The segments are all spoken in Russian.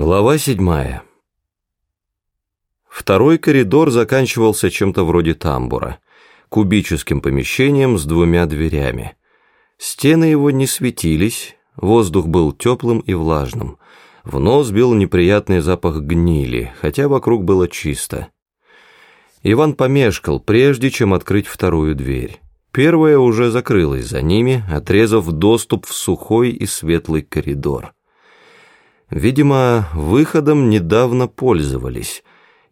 Глава седьмая. Второй коридор заканчивался чем-то вроде тамбура, кубическим помещением с двумя дверями. Стены его не светились, воздух был теплым и влажным. В нос бил неприятный запах гнили, хотя вокруг было чисто. Иван помешкал, прежде чем открыть вторую дверь. Первая уже закрылась за ними, отрезав доступ в сухой и светлый коридор. Видимо, выходом недавно пользовались,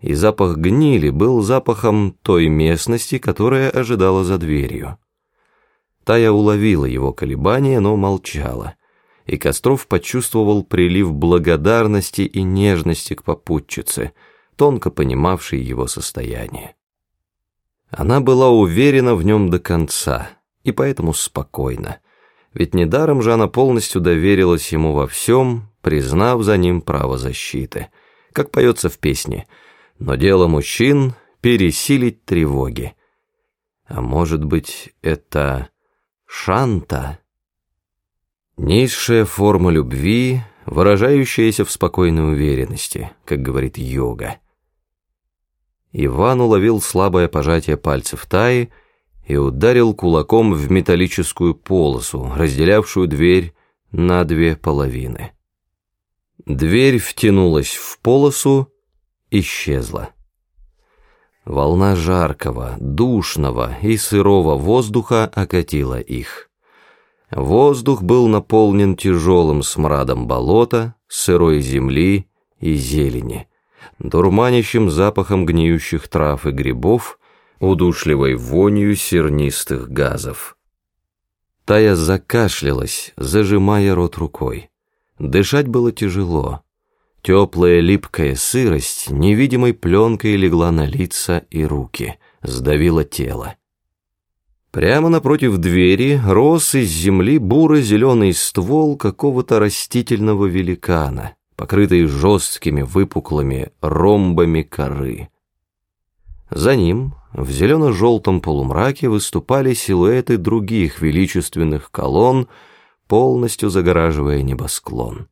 и запах гнили был запахом той местности, которая ожидала за дверью. Тая уловила его колебания, но молчала, и Костров почувствовал прилив благодарности и нежности к попутчице, тонко понимавшей его состояние. Она была уверена в нем до конца, и поэтому спокойна, ведь недаром же она полностью доверилась ему во всем, признав за ним право защиты. Как поется в песне «Но дело мужчин — пересилить тревоги». А может быть, это шанта? Низшая форма любви, выражающаяся в спокойной уверенности, как говорит йога. Иван уловил слабое пожатие пальцев Таи и ударил кулаком в металлическую полосу, разделявшую дверь на две половины. Дверь втянулась в полосу, исчезла. Волна жаркого, душного и сырого воздуха окатила их. Воздух был наполнен тяжелым смрадом болота, сырой земли и зелени, дурманящим запахом гниющих трав и грибов, удушливой вонью сернистых газов. Тая закашлялась, зажимая рот рукой. Дышать было тяжело. Теплая липкая сырость невидимой пленкой легла на лица и руки, сдавила тело. Прямо напротив двери рос из земли буро-зеленый ствол какого-то растительного великана, покрытый жесткими выпуклыми ромбами коры. За ним в зелено-желтом полумраке выступали силуэты других величественных колонн, полностью загораживая небосклон.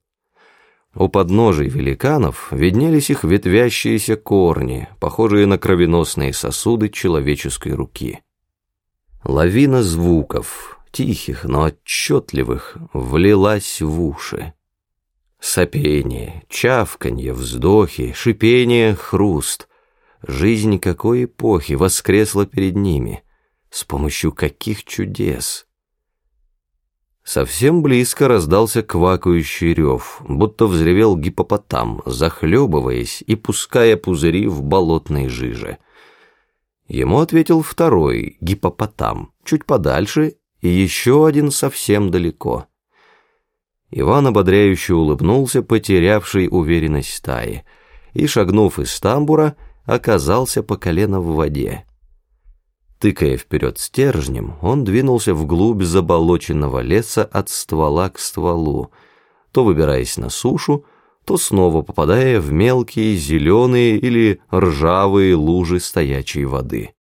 У подножий великанов виднелись их ветвящиеся корни, похожие на кровеносные сосуды человеческой руки. Лавина звуков, тихих, но отчетливых, влилась в уши. Сопение, чавканье, вздохи, шипение, хруст. Жизнь какой эпохи воскресла перед ними, с помощью каких чудес. Совсем близко раздался квакающий рев, будто взревел гипопотам, захлебываясь и пуская пузыри в болотной жиже. Ему ответил второй, гипопотам, чуть подальше, и еще один совсем далеко. Иван ободряюще улыбнулся, потерявший уверенность стаи, и, шагнув из тамбура, оказался по колено в воде. Тыкая вперед стержнем, он двинулся вглубь заболоченного леса от ствола к стволу, то выбираясь на сушу, то снова попадая в мелкие зеленые или ржавые лужи стоячей воды.